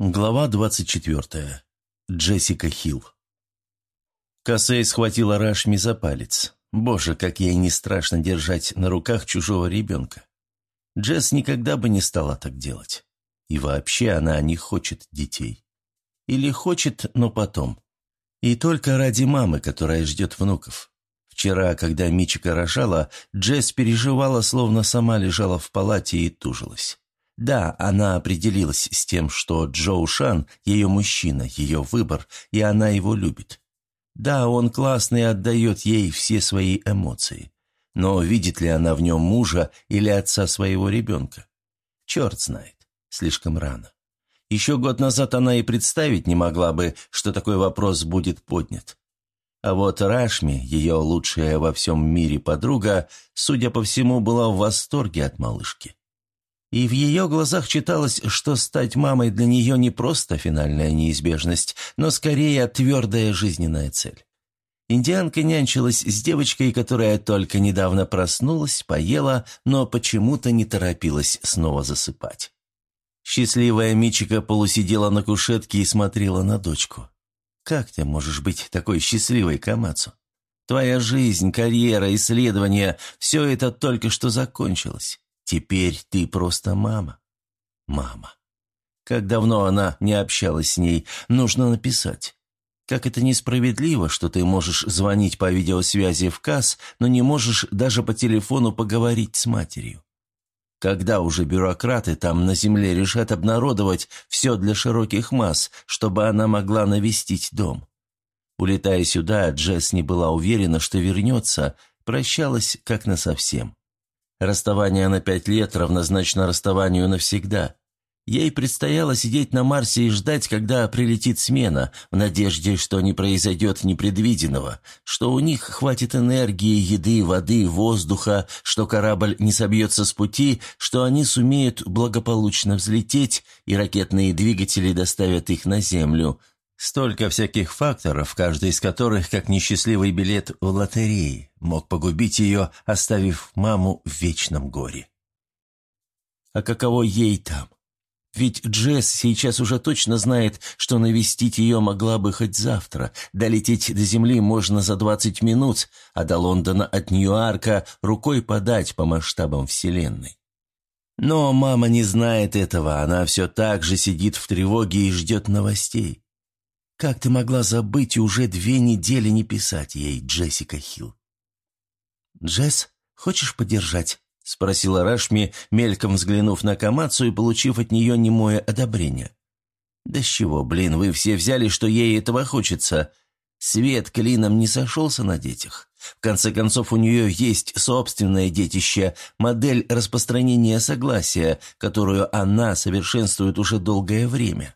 Глава 24. Джессика Хилл. Косей схватила Рашми за палец. Боже, как ей не страшно держать на руках чужого ребенка. Джесс никогда бы не стала так делать. И вообще она не хочет детей. Или хочет, но потом. И только ради мамы, которая ждет внуков. Вчера, когда Мичика рожала, Джесс переживала, словно сама лежала в палате и тужилась. Да, она определилась с тем, что Джоу Шан – ее мужчина, ее выбор, и она его любит. Да, он классный и отдает ей все свои эмоции. Но видит ли она в нем мужа или отца своего ребенка? Черт знает, слишком рано. Еще год назад она и представить не могла бы, что такой вопрос будет поднят. А вот Рашми, ее лучшая во всем мире подруга, судя по всему, была в восторге от малышки и в ее глазах читалось, что стать мамой для нее не просто финальная неизбежность, но скорее твердая жизненная цель. Индианка нянчилась с девочкой, которая только недавно проснулась, поела, но почему-то не торопилась снова засыпать. Счастливая Мичика полусидела на кушетке и смотрела на дочку. «Как ты можешь быть такой счастливой, Камацу? Твоя жизнь, карьера, исследования – все это только что закончилось. Теперь ты просто мама. Мама. Как давно она не общалась с ней, нужно написать. Как это несправедливо, что ты можешь звонить по видеосвязи в КАС, но не можешь даже по телефону поговорить с матерью. Когда уже бюрократы там на земле решат обнародовать все для широких масс, чтобы она могла навестить дом? Улетая сюда, Джесс не была уверена, что вернется, прощалась как насовсем. Расставание на пять лет равнозначно расставанию навсегда. Ей предстояло сидеть на Марсе и ждать, когда прилетит смена, в надежде, что не произойдет непредвиденного, что у них хватит энергии, еды, воды, воздуха, что корабль не собьется с пути, что они сумеют благополучно взлететь, и ракетные двигатели доставят их на Землю – Столько всяких факторов, каждый из которых, как несчастливый билет в лотерее, мог погубить ее, оставив маму в вечном горе. А каково ей там? Ведь Джесс сейчас уже точно знает, что навестить ее могла бы хоть завтра. Долететь до Земли можно за 20 минут, а до Лондона от Нью-Арка рукой подать по масштабам Вселенной. Но мама не знает этого, она все так же сидит в тревоге и ждет новостей. Как ты могла забыть и уже две недели не писать ей, Джессика Хилл? «Джесс, хочешь подержать?» — спросила Рашми, мельком взглянув на Камацу и получив от нее немое одобрение. «Да с чего, блин, вы все взяли, что ей этого хочется? Свет клином не сошелся на детях. В конце концов, у нее есть собственное детище, модель распространения согласия, которую она совершенствует уже долгое время.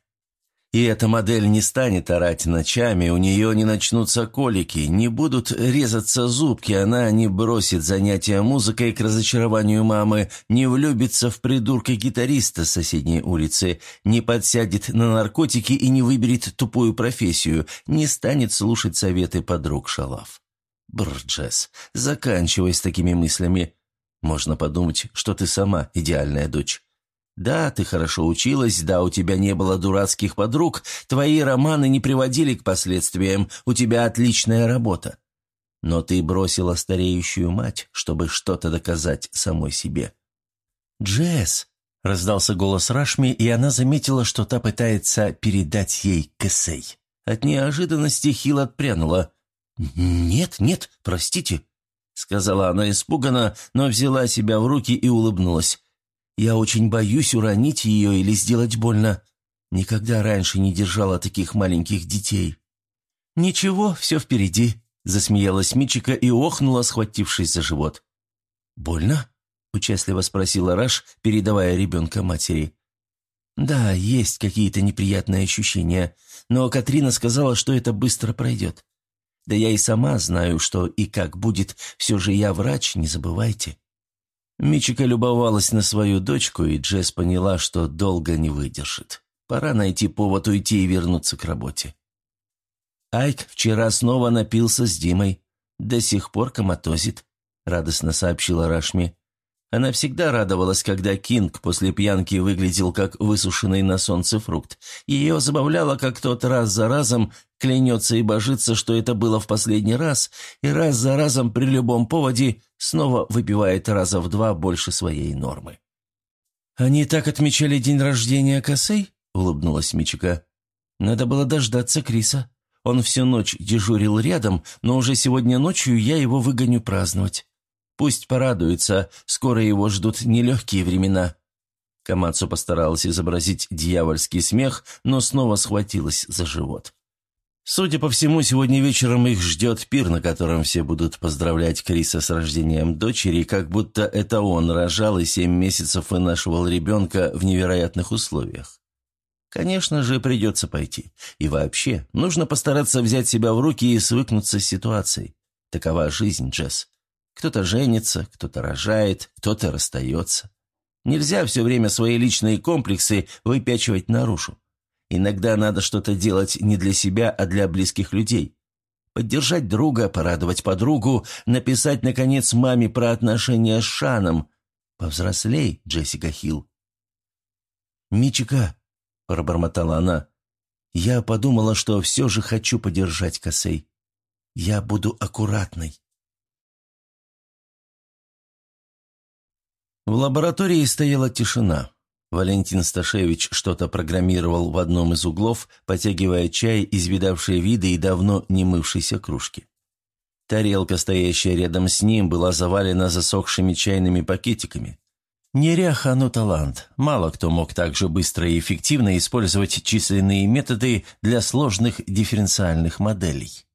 И эта модель не станет орать ночами, у нее не начнутся колики, не будут резаться зубки, она не бросит занятия музыкой к разочарованию мамы, не влюбится в придурка-гитариста с соседней улицы, не подсядет на наркотики и не выберет тупую профессию, не станет слушать советы подруг Шалав. Брджес, заканчивай с такими мыслями. Можно подумать, что ты сама идеальная дочь. Да, ты хорошо училась, да, у тебя не было дурацких подруг, твои романы не приводили к последствиям, у тебя отличная работа. Но ты бросила стареющую мать, чтобы что-то доказать самой себе. «Джесс!» — раздался голос Рашми, и она заметила, что та пытается передать ей кэсей. От неожиданности Хил отпрянула. «Нет, нет, простите», — сказала она испуганно, но взяла себя в руки и улыбнулась. Я очень боюсь уронить ее или сделать больно. Никогда раньше не держала таких маленьких детей». «Ничего, все впереди», — засмеялась Мичика и охнула, схватившись за живот. «Больно?» — участливо спросила Раш, передавая ребенка матери. «Да, есть какие-то неприятные ощущения, но Катрина сказала, что это быстро пройдет. Да я и сама знаю, что и как будет, все же я врач, не забывайте». Мичика любовалась на свою дочку, и Джесс поняла, что долго не выдержит. Пора найти повод уйти и вернуться к работе. Айк вчера снова напился с Димой. До сих пор коматозит, радостно сообщила Рашми. Она всегда радовалась, когда Кинг после пьянки выглядел как высушенный на солнце фрукт. Ее забавляло, как тот раз за разом клянется и божится, что это было в последний раз, и раз за разом при любом поводе снова выпивает раза в два больше своей нормы. «Они так отмечали день рождения Косей?» — улыбнулась Мичика. «Надо было дождаться Криса. Он всю ночь дежурил рядом, но уже сегодня ночью я его выгоню праздновать». Пусть порадуется, скоро его ждут нелегкие времена». Камацу постаралась изобразить дьявольский смех, но снова схватилась за живот. Судя по всему, сегодня вечером их ждет пир, на котором все будут поздравлять Криса с рождением дочери, как будто это он рожал и семь месяцев вынашивал ребенка в невероятных условиях. Конечно же, придется пойти. И вообще, нужно постараться взять себя в руки и свыкнуться с ситуацией. Такова жизнь, Джесс. Кто-то женится, кто-то рожает, кто-то расстается. Нельзя все время свои личные комплексы выпячивать наружу. Иногда надо что-то делать не для себя, а для близких людей. Поддержать друга, порадовать подругу, написать, наконец, маме про отношения с Шаном. Повзрослей, Джессика Хилл. «Мичика», — пробормотала она, — «я подумала, что все же хочу поддержать Косей. Я буду аккуратной». В лаборатории стояла тишина. Валентин Сташевич что-то программировал в одном из углов, потягивая чай из видавшей виды и давно не мывшейся кружки. Тарелка, стоящая рядом с ним, была завалена засохшими чайными пакетиками. Неряха, но талант. Мало кто мог так же быстро и эффективно использовать численные методы для сложных дифференциальных моделей.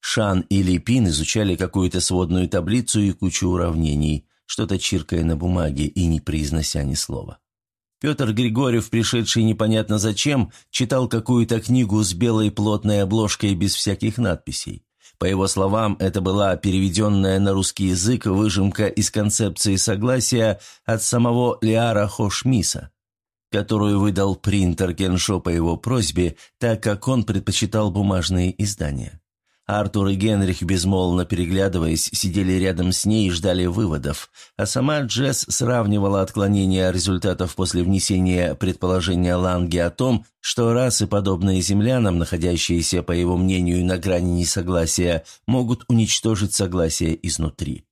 Шан и Липин изучали какую-то сводную таблицу и кучу уравнений – что-то чиркая на бумаге и не произнося ни слова. Петр Григорьев, пришедший непонятно зачем, читал какую-то книгу с белой плотной обложкой без всяких надписей. По его словам, это была переведенная на русский язык выжимка из концепции согласия от самого Лиара Хошмиса, которую выдал принтер Геншо по его просьбе, так как он предпочитал бумажные издания. Артур и Генрих, безмолвно переглядываясь, сидели рядом с ней и ждали выводов, а сама Джесс сравнивала отклонения результатов после внесения предположения Ланги о том, что расы, подобные землянам, находящиеся, по его мнению, на грани несогласия, могут уничтожить согласие изнутри.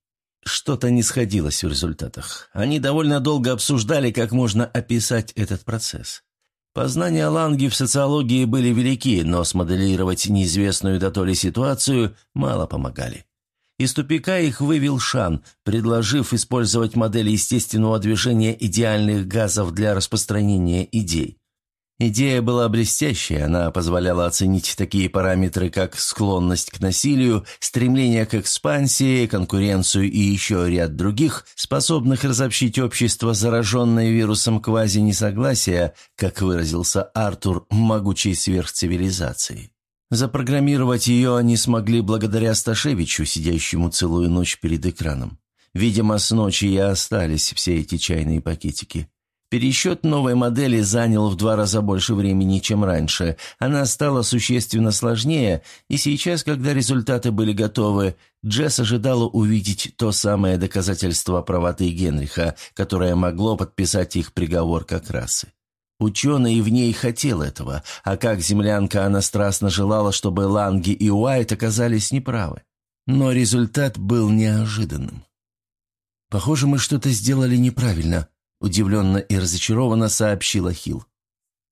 Что-то не сходилось в результатах. Они довольно долго обсуждали, как можно описать этот процесс. Познания Ланги в социологии были велики, но смоделировать неизвестную до то ситуацию мало помогали. Из тупика их вывел Шан, предложив использовать модель естественного движения идеальных газов для распространения идей. Идея была блестящая, она позволяла оценить такие параметры, как склонность к насилию, стремление к экспансии, конкуренцию и еще ряд других, способных разобщить общество, зараженное вирусом квази-несогласия, как выразился Артур, могучей сверхцивилизации. Запрограммировать ее они смогли благодаря Сташевичу, сидящему целую ночь перед экраном. Видимо, с ночи и остались все эти чайные пакетики. Пересчет новой модели занял в два раза больше времени, чем раньше. Она стала существенно сложнее, и сейчас, когда результаты были готовы, Джесс ожидала увидеть то самое доказательство правоты Генриха, которое могло подписать их приговор как расы. Ученый в ней хотел этого, а как землянка она страстно желала, чтобы Ланги и Уайт оказались неправы. Но результат был неожиданным. «Похоже, мы что-то сделали неправильно», Удивленно и разочарованно сообщила Хилл.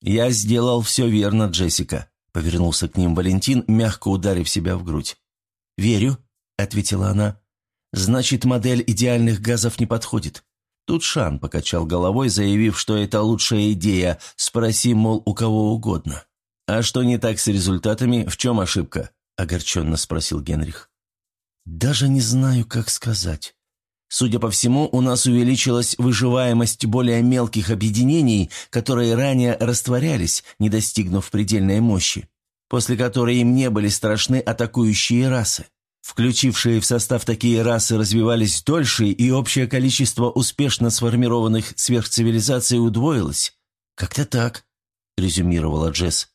«Я сделал все верно, Джессика», — повернулся к ним Валентин, мягко ударив себя в грудь. «Верю», — ответила она. «Значит, модель идеальных газов не подходит». Тут Шан покачал головой, заявив, что это лучшая идея, спроси, мол, у кого угодно. «А что не так с результатами? В чем ошибка?» – огорченно спросил Генрих. «Даже не знаю, как сказать. Судя по всему, у нас увеличилась выживаемость более мелких объединений, которые ранее растворялись, не достигнув предельной мощи, после которой им не были страшны атакующие расы. Включившие в состав такие расы развивались дольше, и общее количество успешно сформированных сверхцивилизаций удвоилось. «Как-то так», — резюмировала Джесс.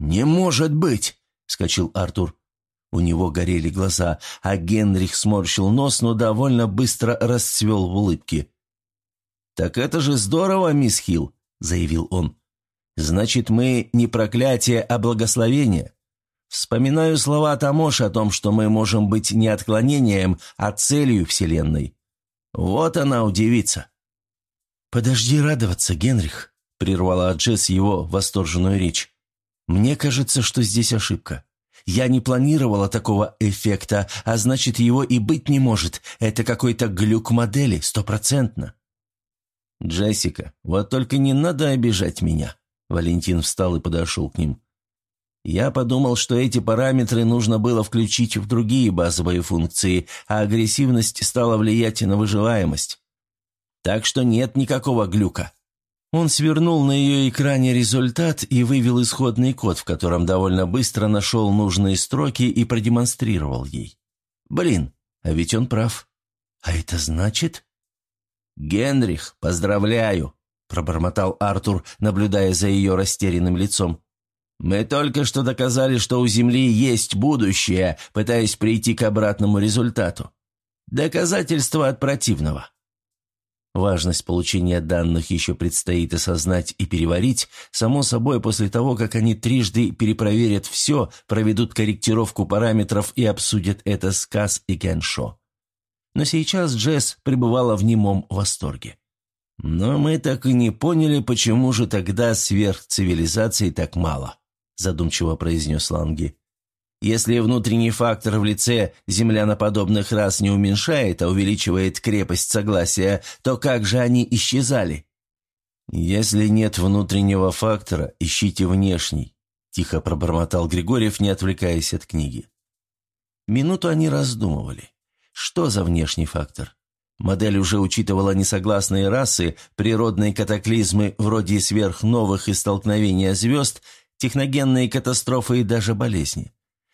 «Не может быть!» — скачал Артур. У него горели глаза, а Генрих сморщил нос, но довольно быстро расцвел в улыбке. «Так это же здорово, мисс Хилл», — заявил он. «Значит, мы не проклятие, а благословение. Вспоминаю слова Тамоши о том, что мы можем быть не отклонением, а целью Вселенной. Вот она удивится». «Подожди радоваться, Генрих», — прервала Джесс его восторженную речь. «Мне кажется, что здесь ошибка. Я не планировала такого эффекта, а значит, его и быть не может. Это какой-то глюк модели, стопроцентно». «Джессика, вот только не надо обижать меня». Валентин встал и подошел к ним. «Я подумал, что эти параметры нужно было включить в другие базовые функции, а агрессивность стала влиять на выживаемость. Так что нет никакого глюка». Он свернул на ее экране результат и вывел исходный код, в котором довольно быстро нашел нужные строки и продемонстрировал ей. «Блин, а ведь он прав. А это значит...» «Генрих, поздравляю!» – пробормотал Артур, наблюдая за ее растерянным лицом. «Мы только что доказали, что у Земли есть будущее, пытаясь прийти к обратному результату. Доказательство от противного». Важность получения данных еще предстоит осознать и переварить, само собой, после того, как они трижды перепроверят все, проведут корректировку параметров и обсудят это с Касс и Кеншо. Но сейчас Джесс пребывала в немом восторге. «Но мы так и не поняли, почему же тогда сверхцивилизаций так мало», задумчиво произнес Ланги. Если внутренний фактор в лице земляноподобных рас не уменьшает, а увеличивает крепость согласия, то как же они исчезали? «Если нет внутреннего фактора, ищите внешний», – тихо пробормотал Григорьев, не отвлекаясь от книги. Минуту они раздумывали. Что за внешний фактор? Модель уже учитывала несогласные расы, природные катаклизмы вроде сверхновых и столкновения звезд, техногенные катастрофы и даже болезни.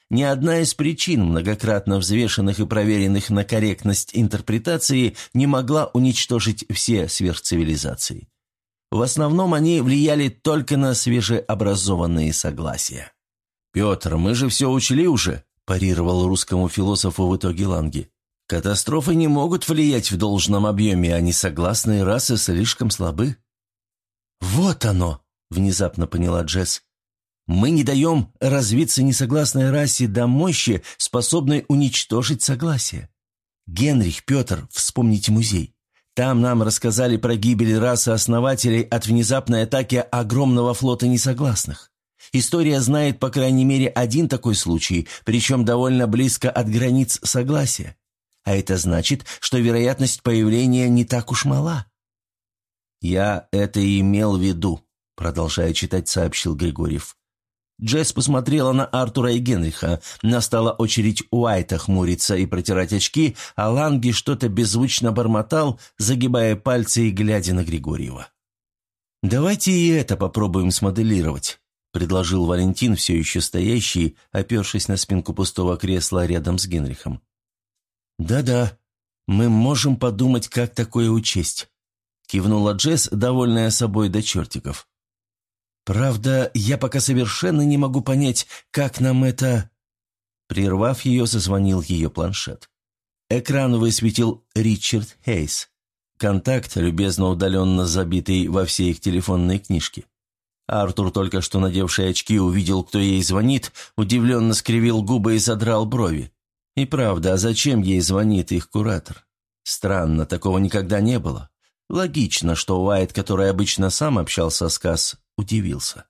Ни одна из причин, многократно взвешенных и проверенных на корректность интерпретации, не могла уничтожить все сверхцивилизации. В основном они влияли только на свежеобразованные согласия. «Петр, мы же все учли уже», – парировал русскому философу в итоге Ланги. «Катастрофы не могут влиять в должном объеме, а несогласные расы слишком слабы». «Вот оно!» – внезапно поняла Джесс. Мы не даем развиться несогласной расе до мощи, способной уничтожить согласие. Генрих, Петр, вспомните музей. Там нам рассказали про гибель расы основателей от внезапной атаки огромного флота несогласных. История знает, по крайней мере, один такой случай, причем довольно близко от границ согласия. А это значит, что вероятность появления не так уж мала. «Я это имел в виду», — продолжая читать, сообщил Григорьев. Джесс посмотрела на Артура и Генриха. Настала очередь Уайта хмуриться и протирать очки, а Ланги что-то беззвучно бормотал, загибая пальцы и глядя на Григорьева. «Давайте и это попробуем смоделировать», — предложил Валентин, все еще стоящий, опершись на спинку пустого кресла рядом с Генрихом. «Да-да, мы можем подумать, как такое учесть», — кивнула Джесс, довольная собой до чертиков. Правда, я пока совершенно не могу понять, как нам это...» Прервав ее, зазвонил ее планшет. Экран высветил Ричард Хейс. Контакт, любезно удаленно забитый во все их телефонные книжки. Артур, только что надевший очки, увидел, кто ей звонит, удивленно скривил губы и задрал брови. И правда, а зачем ей звонит их куратор? Странно, такого никогда не было. Логично, что Уайт, который обычно сам общался с Касс, удивился.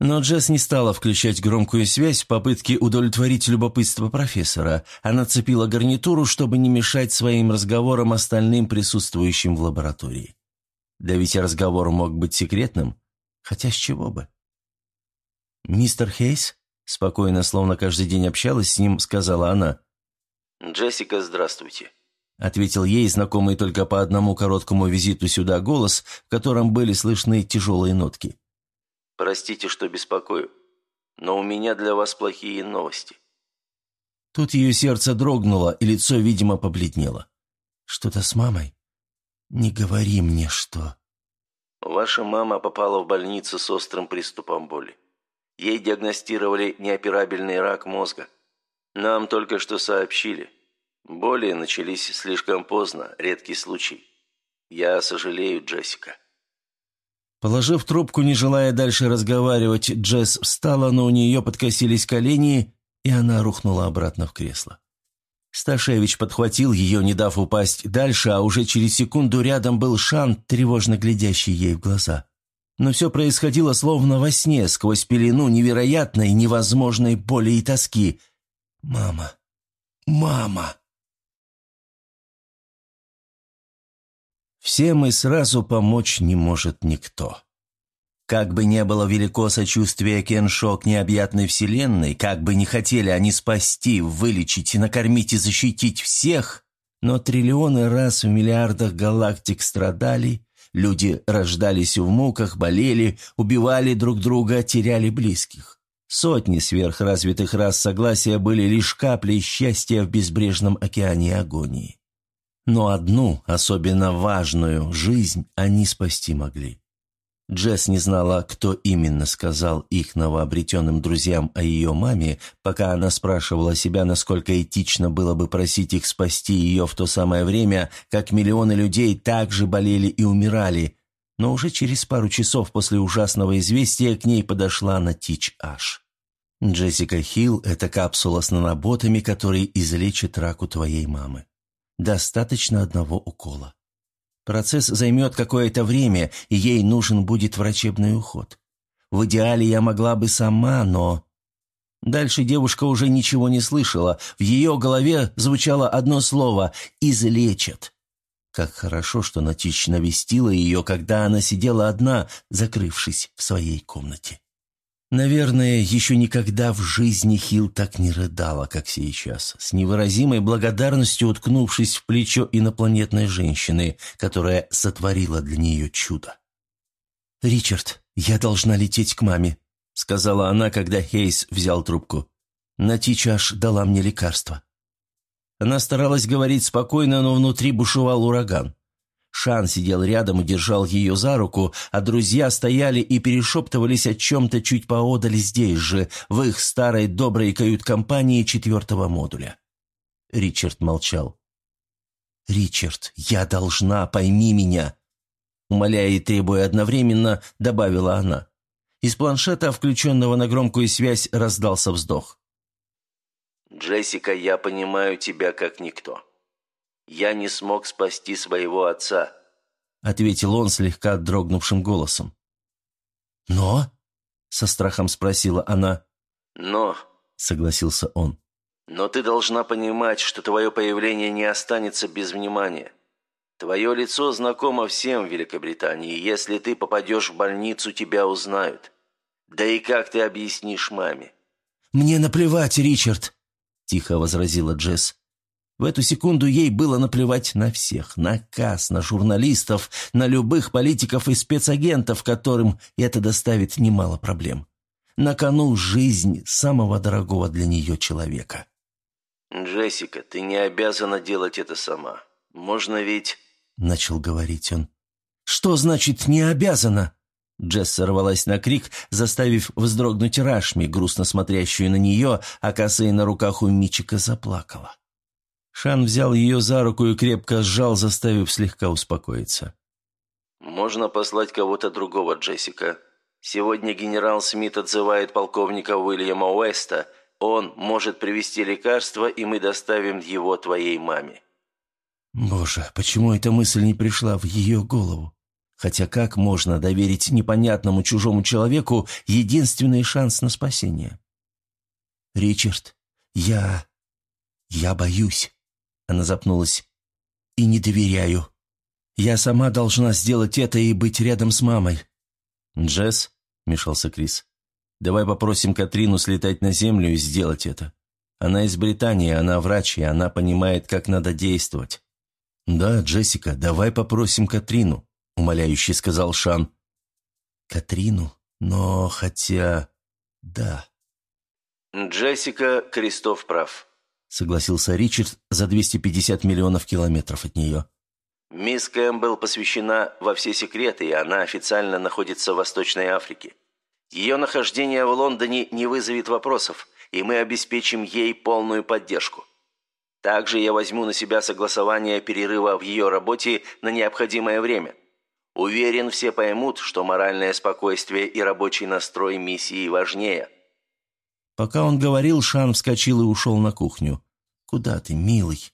Но Джесс не стала включать громкую связь в попытке удовлетворить любопытство профессора. Она цепила гарнитуру, чтобы не мешать своим разговорам остальным присутствующим в лаборатории. Да ведь разговор мог быть секретным. Хотя с чего бы? «Мистер Хейс?» Спокойно, словно каждый день общалась с ним, сказала она. «Джессика, здравствуйте», — ответил ей знакомый только по одному короткому визиту сюда голос, в котором были слышны тяжелые нотки. Простите, что беспокою, но у меня для вас плохие новости». Тут ее сердце дрогнуло, и лицо, видимо, побледнело. «Что-то с мамой? Не говори мне, что...» «Ваша мама попала в больницу с острым приступом боли. Ей диагностировали неоперабельный рак мозга. Нам только что сообщили. Боли начались слишком поздно, редкий случай. Я сожалею, Джессика». Положив трубку, не желая дальше разговаривать, Джесс встала, но у нее подкосились колени, и она рухнула обратно в кресло. Сташевич подхватил ее, не дав упасть дальше, а уже через секунду рядом был Шан, тревожно глядящий ей в глаза. Но все происходило словно во сне, сквозь пелену невероятной, невозможной боли и тоски. «Мама! Мама!» Всем и сразу помочь не может никто. Как бы не было велико сочувствие Кеншо к необъятной вселенной, как бы не хотели они спасти, вылечить, накормить и защитить всех, но триллионы раз в миллиардах галактик страдали, люди рождались в муках, болели, убивали друг друга, теряли близких. Сотни сверхразвитых рас согласия были лишь каплей счастья в безбрежном океане агонии. Но одну, особенно важную, жизнь они спасти могли. Джесс не знала, кто именно сказал их новообретенным друзьям о ее маме, пока она спрашивала себя, насколько этично было бы просить их спасти ее в то самое время, как миллионы людей также болели и умирали. Но уже через пару часов после ужасного известия к ней подошла Натич Аш. «Джессика Хилл – это капсула с наноботами, которые излечат рак у твоей мамы. Достаточно одного укола. Процесс займет какое-то время, и ей нужен будет врачебный уход. В идеале я могла бы сама, но... Дальше девушка уже ничего не слышала. В ее голове звучало одно слово «излечат». Как хорошо, что Натич навестила ее, когда она сидела одна, закрывшись в своей комнате. Наверное, еще никогда в жизни Хил так не рыдала, как сейчас, с невыразимой благодарностью уткнувшись в плечо инопланетной женщины, которая сотворила для нее чудо. «Ричард, я должна лететь к маме», — сказала она, когда Хейс взял трубку. «Натичаш дала мне лекарство». Она старалась говорить спокойно, но внутри бушевал ураган. Шан сидел рядом и держал ее за руку, а друзья стояли и перешептывались о чем-то чуть поодаль здесь же, в их старой доброй кают-компании четвертого модуля. Ричард молчал. «Ричард, я должна, пойми меня!» Умоляя и требуя одновременно, добавила она. Из планшета, включенного на громкую связь, раздался вздох. «Джессика, я понимаю тебя как никто. Я не смог спасти своего отца», — ответил он слегка дрогнувшим голосом. «Но?» — со страхом спросила она. «Но», — согласился он. «Но ты должна понимать, что твое появление не останется без внимания. Твое лицо знакомо всем в Великобритании. Если ты попадешь в больницу, тебя узнают. Да и как ты объяснишь маме?» «Мне наплевать, Ричард», — тихо возразила Джесс. В эту секунду ей было наплевать на всех, на КАС, на журналистов, на любых политиков и спецагентов, которым это доставит немало проблем. На кону жизнь самого дорогого для нее человека. «Джессика, ты не обязана делать это сама. Можно ведь...» — начал говорить он. «Что значит «не обязана»?» Джесс сорвалась на крик, заставив вздрогнуть Рашми, грустно смотрящую на нее, а косые на руках у Мичика заплакала. Шан взял ее за руку и крепко сжал, заставив слегка успокоиться. «Можно послать кого-то другого, Джессика. Сегодня генерал Смит отзывает полковника Уильяма Уэста. Он может привезти лекарство, и мы доставим его твоей маме». Боже, почему эта мысль не пришла в ее голову? Хотя как можно доверить непонятному чужому человеку единственный шанс на спасение? «Ричард, я... я боюсь». Она запнулась. «И не доверяю. Я сама должна сделать это и быть рядом с мамой». «Джесс», — вмешался Крис, — «давай попросим Катрину слетать на землю и сделать это. Она из Британии, она врач, и она понимает, как надо действовать». «Да, Джессика, давай попросим Катрину», — умоляюще сказал Шан. «Катрину? Но хотя... да». «Джессика, Кристоф прав согласился Ричард за 250 миллионов километров от нее. «Мисс Кэмпбелл посвящена во все секреты, и она официально находится в Восточной Африке. Ее нахождение в Лондоне не вызовет вопросов, и мы обеспечим ей полную поддержку. Также я возьму на себя согласование перерыва в ее работе на необходимое время. Уверен, все поймут, что моральное спокойствие и рабочий настрой миссии важнее». Пока он говорил, Шан вскочил и ушел на кухню. «Куда ты, милый?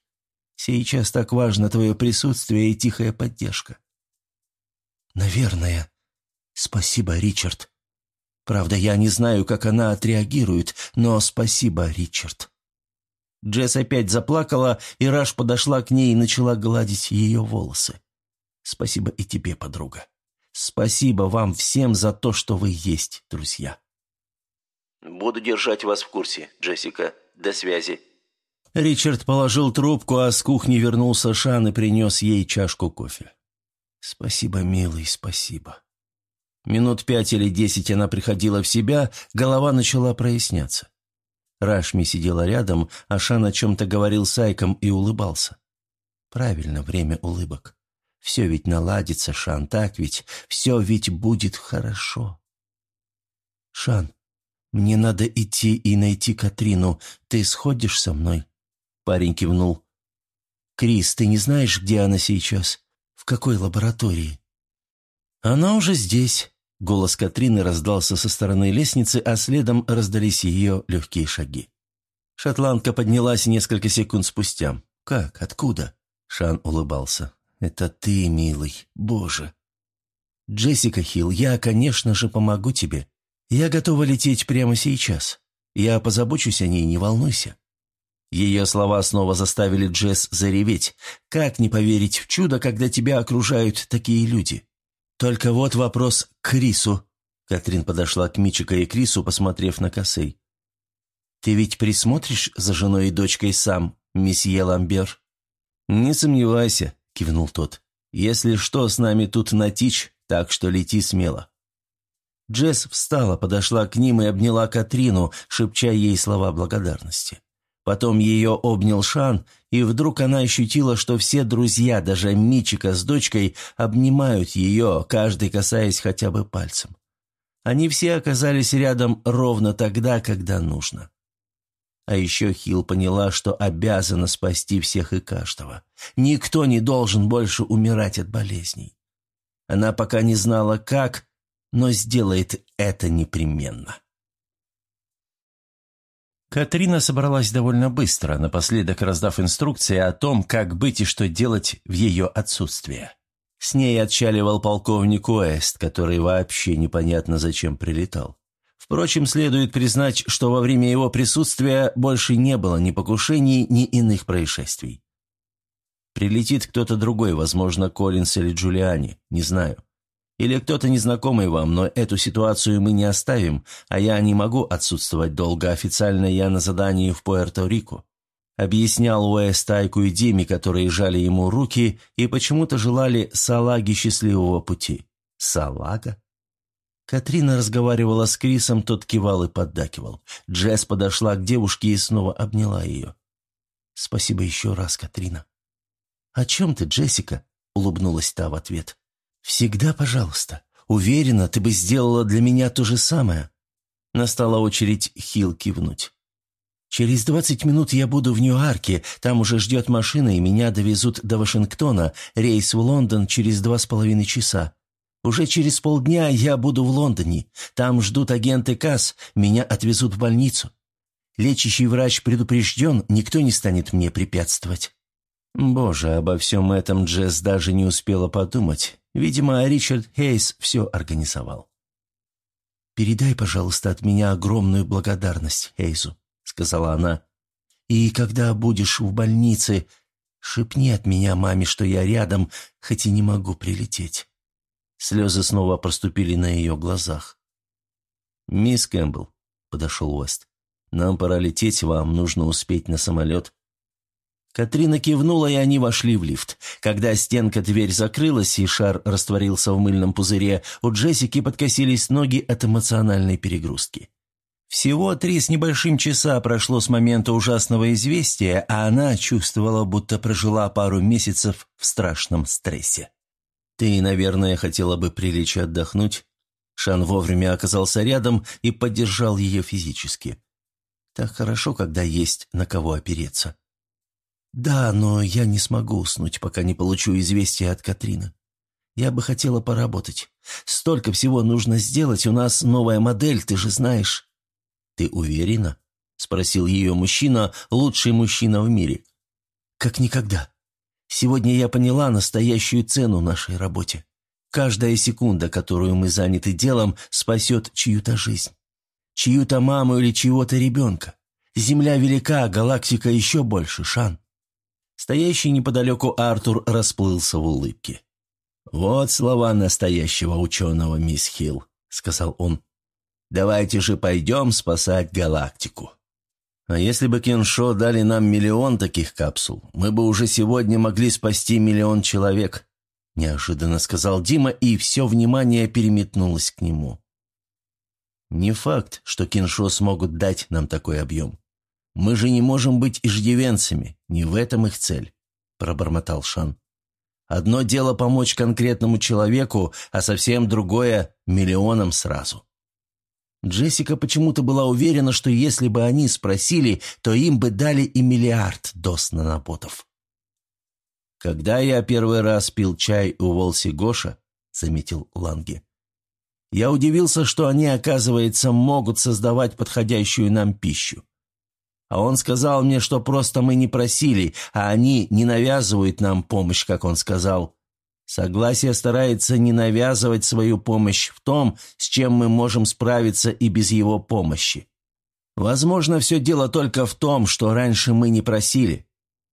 Сейчас так важно твое присутствие и тихая поддержка». «Наверное. Спасибо, Ричард. Правда, я не знаю, как она отреагирует, но спасибо, Ричард». Джесс опять заплакала, и Раш подошла к ней и начала гладить ее волосы. «Спасибо и тебе, подруга. Спасибо вам всем за то, что вы есть, друзья». «Буду держать вас в курсе, Джессика. До связи». Ричард положил трубку, а с кухни вернулся Шан и принес ей чашку кофе. «Спасибо, милый, спасибо». Минут пять или десять она приходила в себя, голова начала проясняться. Рашми сидела рядом, а Шан о чем-то говорил с Айком и улыбался. Правильно, время улыбок. Все ведь наладится, Шан, так ведь? Все ведь будет хорошо. Шан, мне надо идти и найти Катрину. Ты сходишь со мной? Парень кивнул. Крис, ты не знаешь, где она сейчас? В какой лаборатории? Она уже здесь. Голос Катрины раздался со стороны лестницы, а следом раздались ее легкие шаги. Шотландка поднялась несколько секунд спустя. «Как? Откуда?» Шан улыбался. «Это ты, милый. Боже!» «Джессика Хилл, я, конечно же, помогу тебе. Я готова лететь прямо сейчас. Я позабочусь о ней, не волнуйся». Ее слова снова заставили Джесс зареветь. «Как не поверить в чудо, когда тебя окружают такие люди?» «Только вот вопрос к Крису». Катрин подошла к Мичика и Крису, посмотрев на Косей. «Ты ведь присмотришь за женой и дочкой сам, месье Ламбер?» «Не сомневайся», — кивнул тот. «Если что, с нами тут натичь, так что лети смело». Джесс встала, подошла к ним и обняла Катрину, шепча ей слова благодарности. Потом ее обнял Шан, и вдруг она ощутила, что все друзья, даже Мичика с дочкой, обнимают ее, каждый касаясь хотя бы пальцем. Они все оказались рядом ровно тогда, когда нужно. А еще Хилл поняла, что обязана спасти всех и каждого. Никто не должен больше умирать от болезней. Она пока не знала, как, но сделает это непременно. Катрина собралась довольно быстро, напоследок раздав инструкции о том, как быть и что делать в ее отсутствие. С ней отчаливал полковник Уэст, который вообще непонятно зачем прилетал. Впрочем, следует признать, что во время его присутствия больше не было ни покушений, ни иных происшествий. Прилетит кто-то другой, возможно, Коллинс или Джулиани, не знаю. Или кто-то незнакомый вам, но эту ситуацию мы не оставим, а я не могу отсутствовать долго, официально я на задании в Пуэрто-Рико». Объяснял Уэст Тайку и Диме, которые жали ему руки и почему-то желали салаги счастливого пути. Салага? Катрина разговаривала с Крисом, тот кивал и поддакивал. Джесс подошла к девушке и снова обняла ее. «Спасибо еще раз, Катрина». «О чем ты, Джессика?» — улыбнулась та в ответ. «Всегда пожалуйста. Уверена, ты бы сделала для меня то же самое». Настала очередь Хилл кивнуть. «Через двадцать минут я буду в Нью-Арке, там уже ждет машина, и меня довезут до Вашингтона, рейс в Лондон через два с половиной часа. Уже через полдня я буду в Лондоне, там ждут агенты КАС, меня отвезут в больницу. Лечащий врач предупрежден, никто не станет мне препятствовать». Боже, обо всем этом Джесс даже не успела подумать. Видимо, Ричард Хейс все организовал. «Передай, пожалуйста, от меня огромную благодарность Хейзу», — сказала она. «И когда будешь в больнице, шепни от меня маме, что я рядом, хоть и не могу прилететь». Слезы снова проступили на ее глазах. «Мисс Кэмпбелл», — подошел Уэст, — «нам пора лететь, вам нужно успеть на самолет». Катрина кивнула, и они вошли в лифт. Когда стенка-дверь закрылась, и шар растворился в мыльном пузыре, у Джессики подкосились ноги от эмоциональной перегрузки. Всего три с небольшим часа прошло с момента ужасного известия, а она чувствовала, будто прожила пару месяцев в страшном стрессе. «Ты, наверное, хотела бы прилечь отдохнуть?» Шан вовремя оказался рядом и поддержал ее физически. Так хорошо, когда есть на кого опереться. Да, но я не смогу уснуть, пока не получу известия от Катрины. Я бы хотела поработать. Столько всего нужно сделать, у нас новая модель, ты же знаешь». «Ты уверена?» – спросил ее мужчина, лучший мужчина в мире. «Как никогда. Сегодня я поняла настоящую цену нашей работе. Каждая секунда, которую мы заняты делом, спасет чью-то жизнь. Чью-то маму или чьего-то ребенка. Земля велика, галактика еще больше, Шан». Стоящий неподалеку Артур расплылся в улыбке. «Вот слова настоящего ученого, мисс Хилл», — сказал он. «Давайте же пойдем спасать галактику». «А если бы Кеншо дали нам миллион таких капсул, мы бы уже сегодня могли спасти миллион человек», — неожиданно сказал Дима, и все внимание переметнулось к нему. «Не факт, что Кеншо смогут дать нам такой объем. Мы же не можем быть иждивенцами, не в этом их цель», — пробормотал Шан. Одно дело помочь конкретному человеку, а совсем другое – миллионам сразу. Джессика почему-то была уверена, что если бы они спросили, то им бы дали и миллиард доз наноботов. «Когда я первый раз пил чай у Волси Гоша», — заметил Ланге, — «я удивился, что они, оказывается, могут создавать подходящую нам пищу. А он сказал мне, что просто мы не просили, а они не навязывают нам помощь, как он сказал. Согласие старается не навязывать свою помощь в том, с чем мы можем справиться и без его помощи. Возможно, все дело только в том, что раньше мы не просили.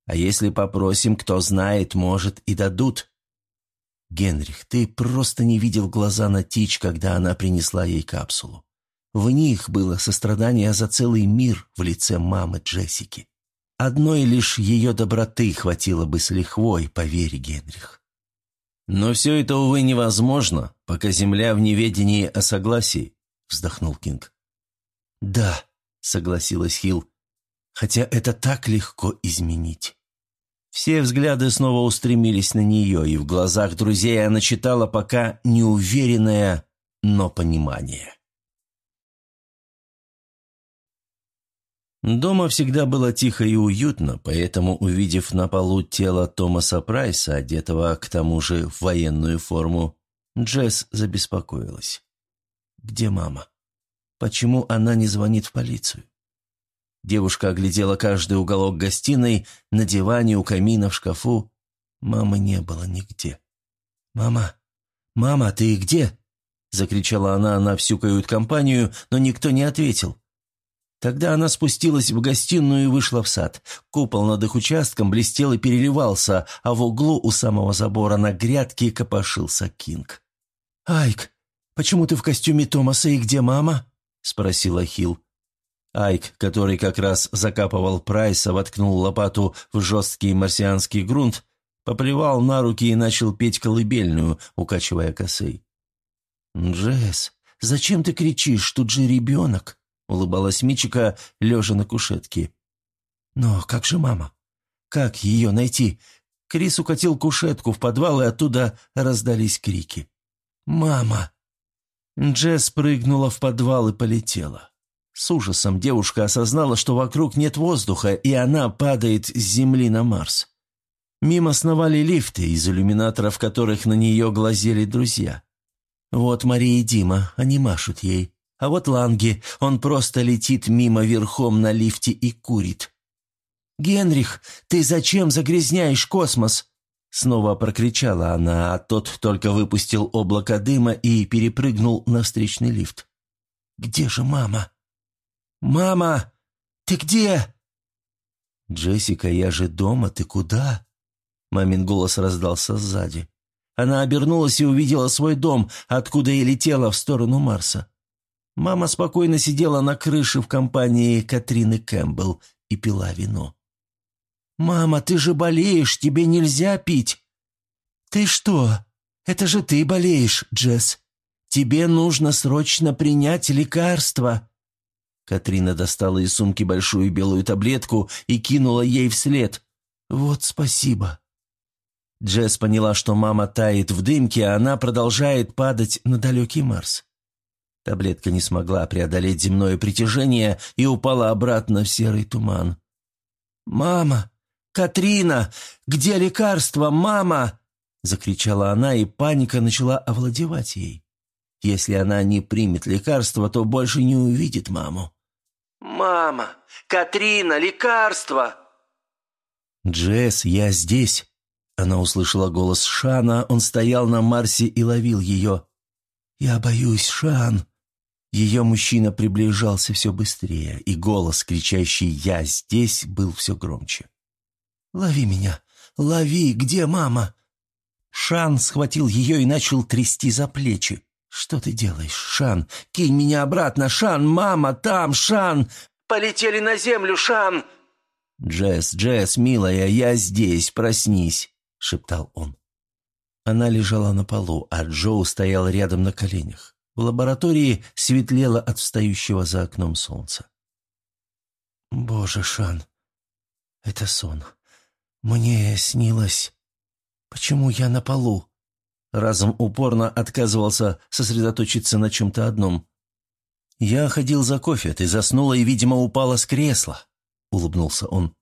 А если попросим, кто знает, может, и дадут. Генрих, ты просто не видел глаза на Тич, когда она принесла ей капсулу. В них было сострадание за целый мир в лице мамы Джессики. Одной лишь ее доброты хватило бы с лихвой, поверь, Генрих. «Но все это, увы, невозможно, пока земля в неведении о согласии», — вздохнул Кинг. «Да», — согласилась Хилл, — «хотя это так легко изменить». Все взгляды снова устремились на нее, и в глазах друзей она читала пока неуверенное, но понимание. Дома всегда было тихо и уютно, поэтому, увидев на полу тело Томаса Прайса, одетого к тому же в военную форму, Джесс забеспокоилась. «Где мама? Почему она не звонит в полицию?» Девушка оглядела каждый уголок гостиной, на диване, у камина, в шкафу. Мамы не было нигде. «Мама! Мама, ты где?» Закричала она на всю кают-компанию, но никто не ответил. Тогда она спустилась в гостиную и вышла в сад. Купол над их участком блестел и переливался, а в углу у самого забора на грядке копошился Кинг. «Айк, почему ты в костюме Томаса и где мама?» – спросила Хилл. Айк, который как раз закапывал Прайса, воткнул лопату в жесткий марсианский грунт, поплевал на руки и начал петь колыбельную, укачивая косой. «Джесс, зачем ты кричишь? Тут же ребенок!» — улыбалась Мичика, лежа на кушетке. «Но как же мама? Как ее найти?» Крис укатил кушетку в подвал, и оттуда раздались крики. «Мама!» Джесс прыгнула в подвал и полетела. С ужасом девушка осознала, что вокруг нет воздуха, и она падает с Земли на Марс. Мимо сновали лифты, из иллюминаторов которых на нее глазели друзья. Вот Мария и Дима, они машут ей. А вот Ланги, он просто летит мимо верхом на лифте и курит. «Генрих, ты зачем загрязняешь космос?» Снова прокричала она, а тот только выпустил облако дыма и перепрыгнул на встречный лифт. «Где же мама?» «Мама, ты где?» «Джессика, я же дома, ты куда?» Мамин голос раздался сзади. Она обернулась и увидела свой дом, откуда и летела в сторону Марса. Мама спокойно сидела на крыше в компании Катрины Кэмпбелл и пила вино. «Мама, ты же болеешь, тебе нельзя пить!» «Ты что? Это же ты болеешь, Джесс! Тебе нужно срочно принять лекарство!» Катрина достала из сумки большую белую таблетку и кинула ей вслед. «Вот спасибо!» Джесс поняла, что мама тает в дымке, а она продолжает падать на далекий Марс. Таблетка не смогла преодолеть земное притяжение и упала обратно в серый туман. «Мама! Катрина! Где лекарство, мама?» Закричала она, и паника начала овладевать ей. Если она не примет лекарство, то больше не увидит маму. «Мама! Катрина, лекарство!» «Джесс, я здесь!» Она услышала голос Шана, он стоял на Марсе и ловил ее. «Я боюсь, Шан!» Ее мужчина приближался все быстрее, и голос, кричащий «Я здесь!» был все громче. «Лови меня! Лови! Где мама?» Шан схватил ее и начал трясти за плечи. «Что ты делаешь, Шан? Кинь меня обратно, Шан! Мама, там, Шан! Полетели на землю, Шан!» «Джесс, Джесс, милая, я здесь, проснись!» — шептал он. Она лежала на полу, а Джоу стоял рядом на коленях. В лаборатории светлело от встающего за окном солнца. «Боже, Шан, это сон. Мне снилось. Почему я на полу?» Разом упорно отказывался сосредоточиться на чем-то одном. «Я ходил за кофе, ты заснула и, видимо, упала с кресла», — улыбнулся он.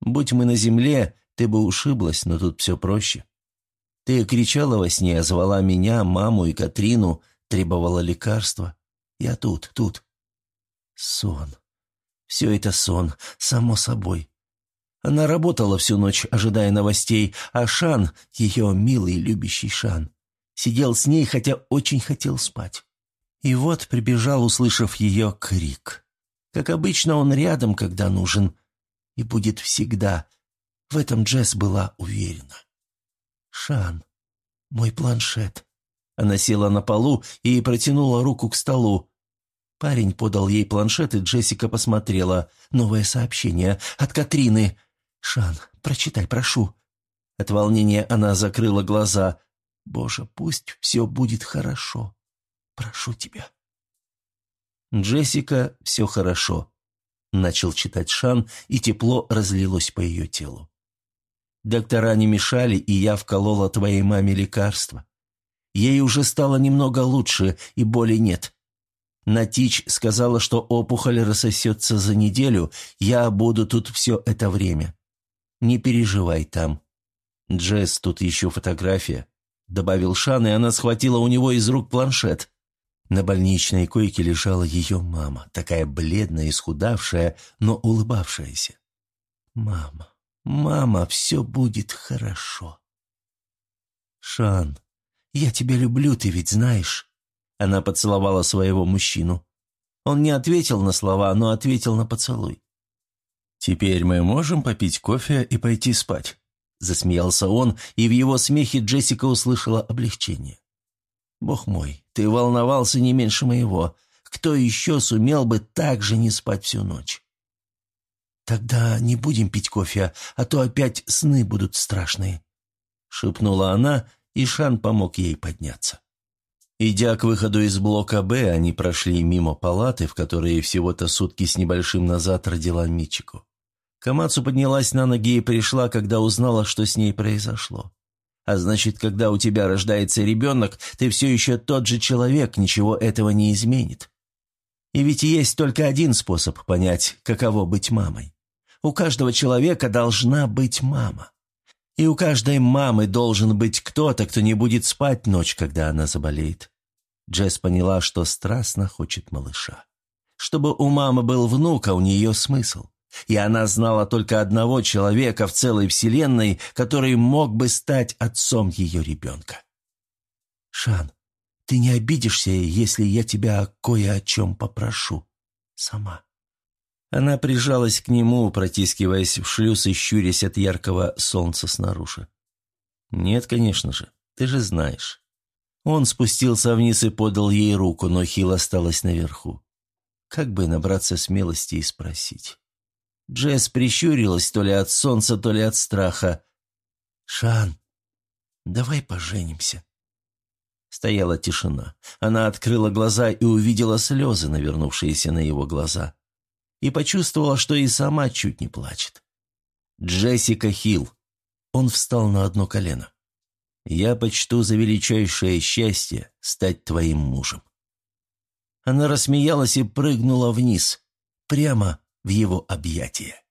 «Будь мы на земле, ты бы ушиблась, но тут все проще. Ты кричала во сне, звала меня, маму и Катрину, требовала лекарства. Я тут, тут. Сон. Все это сон, само собой. Она работала всю ночь, ожидая новостей, а Шан, ее милый, любящий Шан, сидел с ней, хотя очень хотел спать. И вот прибежал, услышав ее крик. Как обычно, он рядом, когда нужен, и будет всегда. В этом Джесс была уверена. «Шан, мой планшет». Она села на полу и протянула руку к столу. Парень подал ей планшет, и Джессика посмотрела. Новое сообщение от Катрины. «Шан, прочитай, прошу». От волнения она закрыла глаза. «Боже, пусть все будет хорошо. Прошу тебя». «Джессика, все хорошо», — начал читать Шан, и тепло разлилось по ее телу. «Доктора не мешали, и я вколола твоей маме лекарства. Ей уже стало немного лучше, и боли нет. Натич сказала, что опухоль рассосется за неделю, я буду тут все это время. Не переживай там. Джесс, тут еще фотография», — добавил Шан, и она схватила у него из рук планшет. На больничной койке лежала ее мама, такая бледная, исхудавшая, но улыбавшаяся. «Мама, мама, все будет хорошо». «Шан, я тебя люблю, ты ведь знаешь». Она поцеловала своего мужчину. Он не ответил на слова, но ответил на поцелуй. «Теперь мы можем попить кофе и пойти спать?» Засмеялся он, и в его смехе Джессика услышала облегчение. «Бог мой, ты волновался не меньше моего. Кто еще сумел бы так же не спать всю ночь?» «Тогда не будем пить кофе, а то опять сны будут страшные», — шепнула она, и Шан помог ей подняться. Идя к выходу из блока «Б», они прошли мимо палаты, в которой всего-то сутки с небольшим назад родила Мичику. Камацу поднялась на ноги и пришла, когда узнала, что с ней произошло. А значит, когда у тебя рождается ребенок, ты все еще тот же человек, ничего этого не изменит. И ведь есть только один способ понять, каково быть мамой. У каждого человека должна быть мама. И у каждой мамы должен быть кто-то, кто не будет спать ночь, когда она заболеет. Джесс поняла, что страстно хочет малыша. Чтобы у мамы был внук, а у нее смысл. И она знала только одного человека в целой вселенной, который мог бы стать отцом ее ребенка. «Шан, ты не обидишься, если я тебя кое о чем попрошу? Сама». Она прижалась к нему, протискиваясь в шлюз и щурясь от яркого солнца снаружи. «Нет, конечно же, ты же знаешь». Он спустился вниз и подал ей руку, но Хил осталась наверху. Как бы набраться смелости и спросить. Джесс прищурилась то ли от солнца, то ли от страха. «Шан, давай поженимся». Стояла тишина. Она открыла глаза и увидела слезы, навернувшиеся на его глаза. И почувствовала, что и сама чуть не плачет. Джессика Хилл. Он встал на одно колено. «Я почту за величайшее счастье стать твоим мужем». Она рассмеялась и прыгнула вниз, прямо в его объятия.